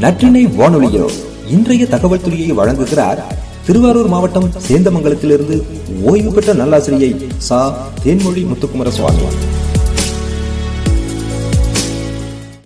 நற்றினை வானொலியோ இன்றைய தகவல் துறையை வழங்குகிறார் திருவாரூர் மாவட்டம் சேந்தமங்கலத்திலிருந்து ஓய்வு பெற்ற நல்லாசிரியை சா. தேன்மொழி முத்துக்குமர சுவாமி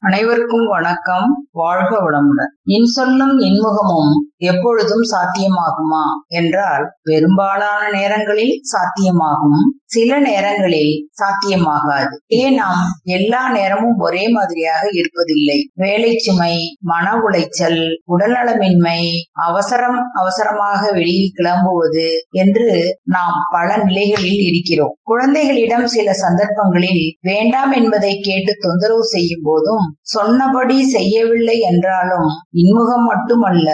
அனைவருக்கும் வணக்கம். வாழ்க வளமுடன். இன்சொல்லும் இன்முகமும் எப்பொழுதும் சாத்தியமாகுமா? என்றால் பெரும்பாலான நேரங்களில் சாத்தியமாகும். சில நேரங்களில் சாத்தியமாகாது. ஏன் நாம் எல்லா நேரமும் ஒரே மாதிரியாக இருப்பதில்லை. வேலை சுமை மன உளைச்சல் உடல்நலமின்மை அவசரம் அவசரமாக வெளியில் கிளம்புவது என்று நாம் பல நிலைகளில் இருக்கிறோம். குழந்தைகளிடம் சில சந்தர்ப்பங்களில் வேண்டாம் என்பதை கேட்டு தொந்தரவு செய்யும் போதும் சொன்னபடி செய்யவில்லை என்றாலும் இன்முகம் மட்டுமல்ல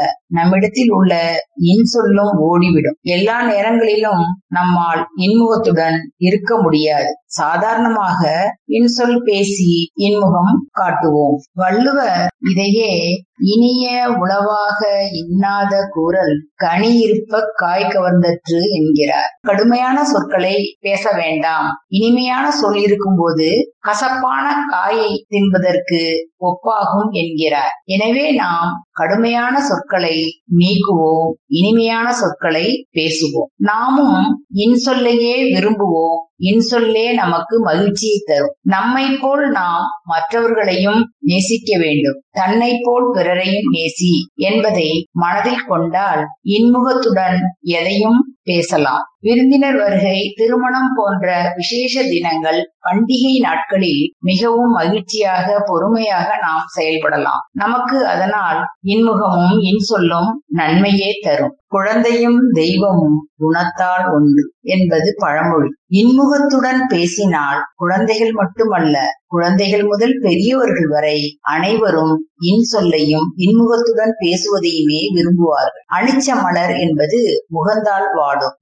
நம்மிடத்தில் உள்ள இன்சொல்லும் ஓடிவிடும். எல்லா நேரங்களிலும் நம்மால் இன்முகத்துடன் இருக்க முடியாது. சாதாரணமாக இன்சொல் பேசி இன்முகம் காட்டுவோம். வள்ளுவர் இதையே இனிய உளவாக இன்னாத கூறல் கனி இருப்ப காய் கவர்ந்தற்று என்கிறார். கடுமையான சொற்களை பேச வேண்டாம். இனிமையான சொல் இருக்கும்போது கசப்பான காயை தின்பதற்கு ஒப்பாகும் என்கிறார். எனவே நாம் கடுமையான சொற்களை நீக்குவோம் இனிமையான சொற்களை பேசுவோம். நாமும் இன்சொல்லையே விரும்புவோம் இன்சொல்லே நமக்கு மகிழ்ச்சியை தரும். நம்மை போல் நாம் மற்றவர்களையும் நேசிக்க வேண்டும். தன்னை போல் பிறரையும் நேசி என்பதை மனதில் கொண்டால் இன்முகத்துடன் எதையும் பேசலாம். விருந்தினர் வருகை திருமணம் போன்ற விசேஷ தினங்கள் பண்டிகை நாட்களில் மிகவும் மகிழ்ச்சியாக பொறுமையாக நாம் செயல்படலாம். நமக்கு அதனால் இன்முகமும் இன்சொல்லும் நன்மையே தரும். குழந்தையும் தெய்வமும் குணத்தால் ஒன்று என்பது பழமொழி. இன்முகத்துடன் பேசினால் குழந்தைகள் மட்டுமல்ல குழந்தைகள் முதல் பெரியவர்கள் வரை அனைவரும் இன்சொல்லையும் இன்முகத்துடன் பேசுவதையுமே விரும்புவார்கள். அனிச்ச மலர் என்பது முகந்தால் வாடும்.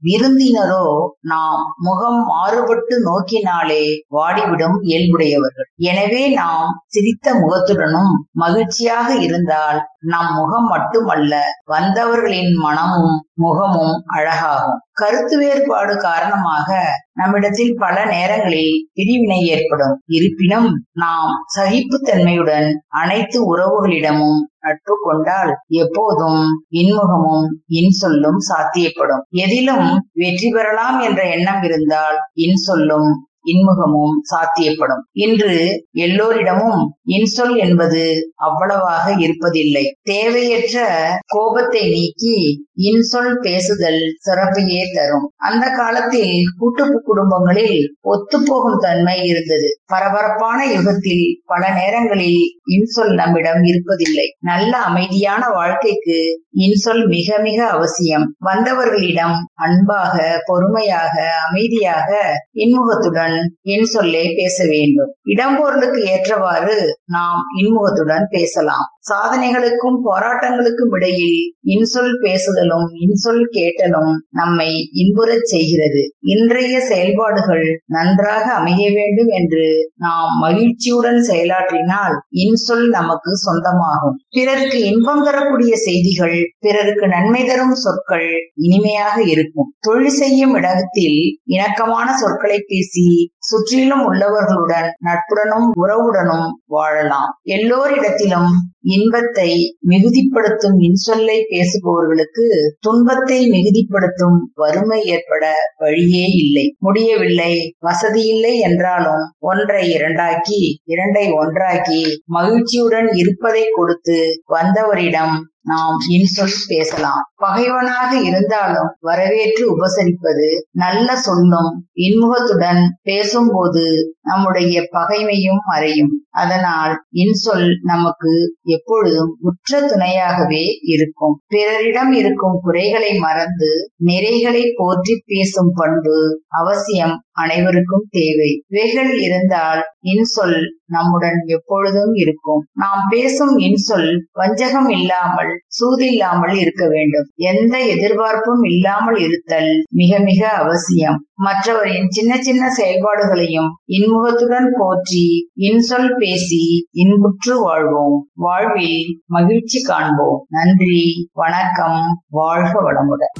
விருந்தினரோ நாம் முகம் மாறுபட்டு நோக்கினாலே வாடிவிடும் இயல்புடையவர்கள். எனவே நாம் சிரித்த முகத்துடனும் மகிழ்ச்சியாக இருந்தால் நம் முகம் மட்டுமல்ல வந்தவர்களின் மனமும் முகமும் அழகாகும். கருத்து வேறுபாடு காரணமாக நம்மிடத்தில் பல நேரங்களில் பிரிவினை ஏற்படும். இருப்பினும் நாம் சகிப்புத்தன்மையுடன் அனைத்து உறவுகளிடமும் நட்பு கொண்டால் எப்போதும் இன்முகமும் இன்சொல்லும் சாத்தியப்படும். எதிலும் வெற்றி பெறலாம் என்ற எண்ணம் இருந்தால் இன்சொல்லும் இன்முகமும் சாத்தியப்படும். இன்று எல்லோரிடமும் இன்சொல் என்பது அவ்வளவாக இருப்பதில்லை. தேவையற்ற கோபத்தை நீக்கி இன்சொல் பேசுதல் சிறப்பையே தரும். அந்த காலத்தில் கூட்டு குடும்பங்களில் ஒத்துப்போகும் தன்மை இருந்தது. பரபரப்பான யுகத்தில் பல நேரங்களில் இன்சொல் நம்மிடம் இருப்பதில்லை. நல்ல அமைதியான வாழ்க்கைக்கு இன்சொல் மிக மிக அவசியம். வந்தவர்களிடம் அன்பாக பொறுமையாக அமைதியாக இன்முகத்துடன் இன்சொல்லே பேச வேண்டும். இடம்பொருளுக்கு ஏற்றவாறு நாம் இன்முகத்துடன் பேசலாம். சாதனைகளுக்கும் போராட்டங்களுக்கும் இடையில் இன்சொல் பேசுதலும் இன்சொல் கேட்டலும் நம்மை இன்புறச் செய்கிறது. இன்றைய செயல்பாடுகள் நன்றாக அமைய வேண்டும் என்று நாம் மகிழ்ச்சியுடன் செயலாற்றினால் இன்சொல் நமக்கு சொந்தமாகும். பிறருக்கு இன்பம் தரக்கூடிய செய்திகள் பிறருக்கு நன்மை தரும் சொற்கள் இனிமையாக இருக்கும். தொழில் செய்யும் இடத்தில் இணக்கமான சொற்களை பேசி சுற்றிலும் உள்ளவர்களுடன் நட்புடனும் உறவுடனும் வாழலாம். எல்லோரிடத்திலும் இன்பத்தை மிகுதிப்படுத்தும் இன்சொல்லை பேசுபவர்களுக்கு துன்பத்தை மிகுதிப்படுத்தும் வறுமை ஏற்பட வழியே இல்லை. முடியவில்லை. வசதி இல்லை என்றாலும் ஒன்றை இரண்டாக்கி இரண்டை ஒன்றாக்கி மகிழ்ச்சியுடன் இருப்பதை கொடுத்து வந்தவரிடம் நாம் இன்சொல் பேசலாம். பகைவனாக இருந்தாலும் வரவேற்று உபசரிப்பது நல்ல சொல்லும் இன்முகத்துடன் பேசும்போது நம்முடைய பகைமையும் மறையும். அதனால் இன்சொல் நமக்கு எப்பொழுதும் உற்ற துணையாகவே இருக்கும். பிறரிடம் இருக்கும் குறைகளை மறந்து நிறைகளை போற்றி பேசும் பண்பு அவசியம். அனைவருக்கும் தேவை. இவைகள் இருந்தால் இன்சொல் நம்முடன் எப்பொழுதும் இருக்கும். நாம் பேசும் இன்சொல் வஞ்சகம் இல்லாமல் சூதில்லாமல் இருக்க வேண்டும். எந்த எதிர்பார்ப்பும் இல்லாமல் இருத்தல் மிக மிக அவசியம். மற்றவரின் சின்ன சின்ன செயல்பாடுகளையும் இன்முகத்துடன் போற்றி இன்சொல் பேசி இன்புற்று வாழ்வோம். வாழ்வில் மகிழ்ச்சி காண்போம். நன்றி வணக்கம் வாழ்க வளமுடன்.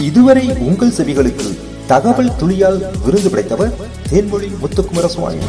இதுவரை உங்கள் செவிகளுக்கு தகவல் துளியால் விருது படைத்தவர் தேன்மொழி முத்துக்குமர சுவாமி